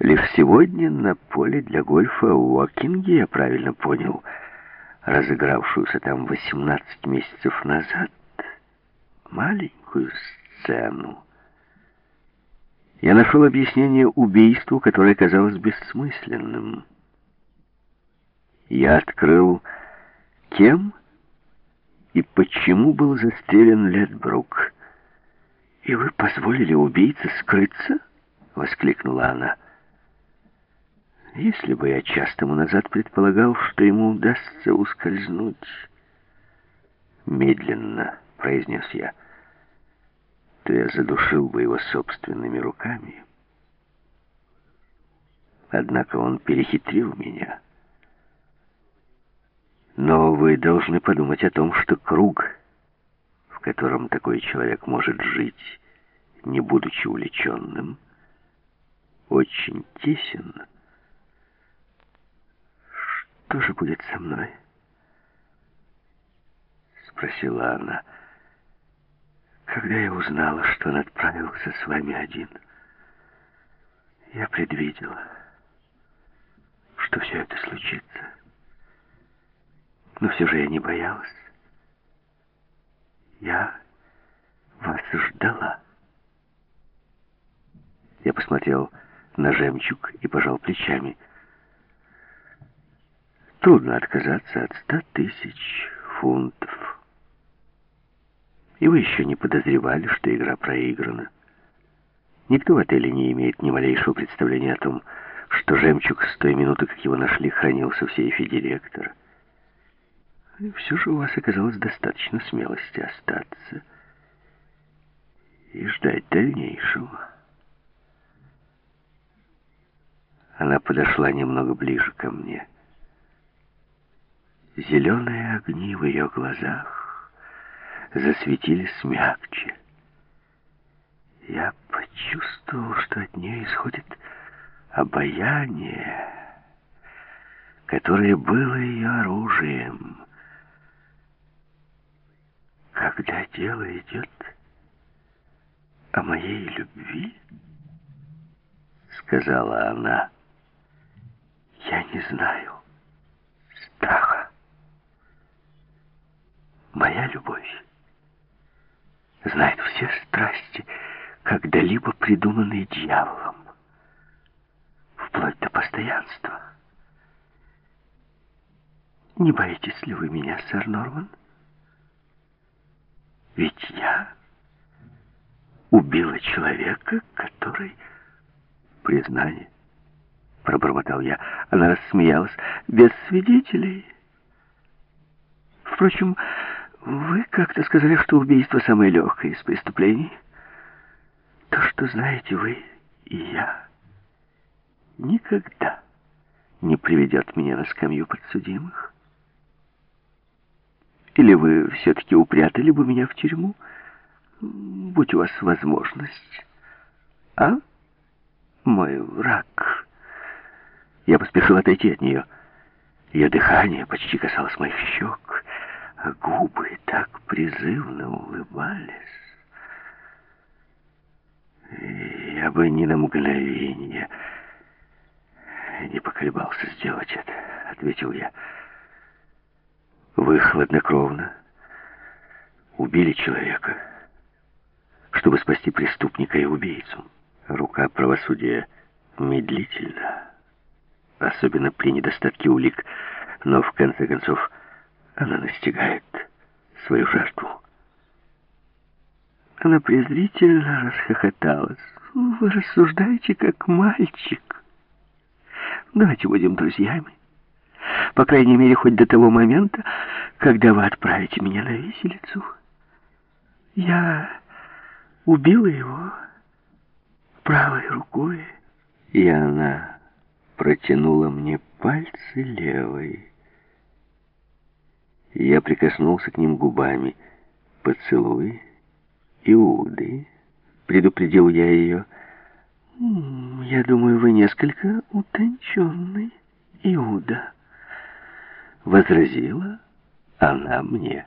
Лишь сегодня на поле для гольфа в Уокинге я правильно понял разыгравшуюся там 18 месяцев назад маленькую сцену. Я нашел объяснение убийству, которое казалось бессмысленным. Я открыл, кем и почему был застрелен Ледбрук. «И вы позволили убийце скрыться?» — воскликнула она. «Если бы я час тому назад предполагал, что ему удастся ускользнуть...» «Медленно», — произнес я, — «то я задушил бы его собственными руками». Однако он перехитрил меня. Но вы должны подумать о том, что круг, в котором такой человек может жить, не будучи увлеченным, очень тесен. «Что же будет со мной?» Спросила она. «Когда я узнала, что он отправился с вами один, я предвидела, что все это случится. Но все же я не боялась. Я вас ждала». Я посмотрел на жемчуг и пожал плечами. Трудно отказаться от ста тысяч фунтов. И вы еще не подозревали, что игра проиграна. Никто в отеле не имеет ни малейшего представления о том, что жемчуг с той минуты, как его нашли, хранился в сейфе директора. И все же у вас оказалось достаточно смелости остаться и ждать дальнейшего. Она подошла немного ближе ко мне. Зеленые огни в ее глазах засветились мягче. Я почувствовал, что от нее исходит обаяние, которое было ее оружием. Когда дело идет о моей любви, сказала она, — я не знаю страха. Моя любовь знает все страсти, когда-либо придуманные дьяволом, вплоть до постоянства. Не боитесь ли вы меня, сэр Норман? Ведь я убила человека, который... Признание пробормотал я. Она рассмеялась. «Без свидетелей». «Впрочем, вы как-то сказали, что убийство самое легкое из преступлений. То, что знаете вы и я, никогда не приведет меня на скамью подсудимых. Или вы все-таки упрятали бы меня в тюрьму, будь у вас возможность, а, мой враг?» Я поспешил отойти от нее. Ее дыхание почти касалось моих щек, а губы так призывно улыбались. Я бы ни на мгновение не поколебался сделать это, ответил я. Вы хладнокровно убили человека, чтобы спасти преступника и убийцу. Рука правосудия медлительна особенно при недостатке улик, но в конце концов она настигает свою жертву. Она презрительно расхохоталась. «Вы рассуждаете, как мальчик. Давайте будем друзьями. По крайней мере, хоть до того момента, когда вы отправите меня на виселицу. Я убила его правой рукой, и она протянула мне пальцы левой. Я прикоснулся к ним губами. «Поцелуй, Иуды», — предупредил я ее. «Я думаю, вы несколько утонченный, Иуда», — возразила она мне.